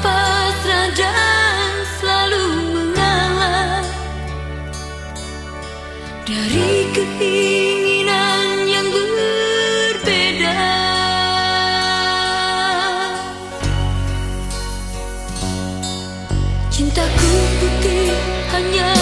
pasrah dan selalu mengalah? Dari keinginan yang berbeda. Cintaku putih hanya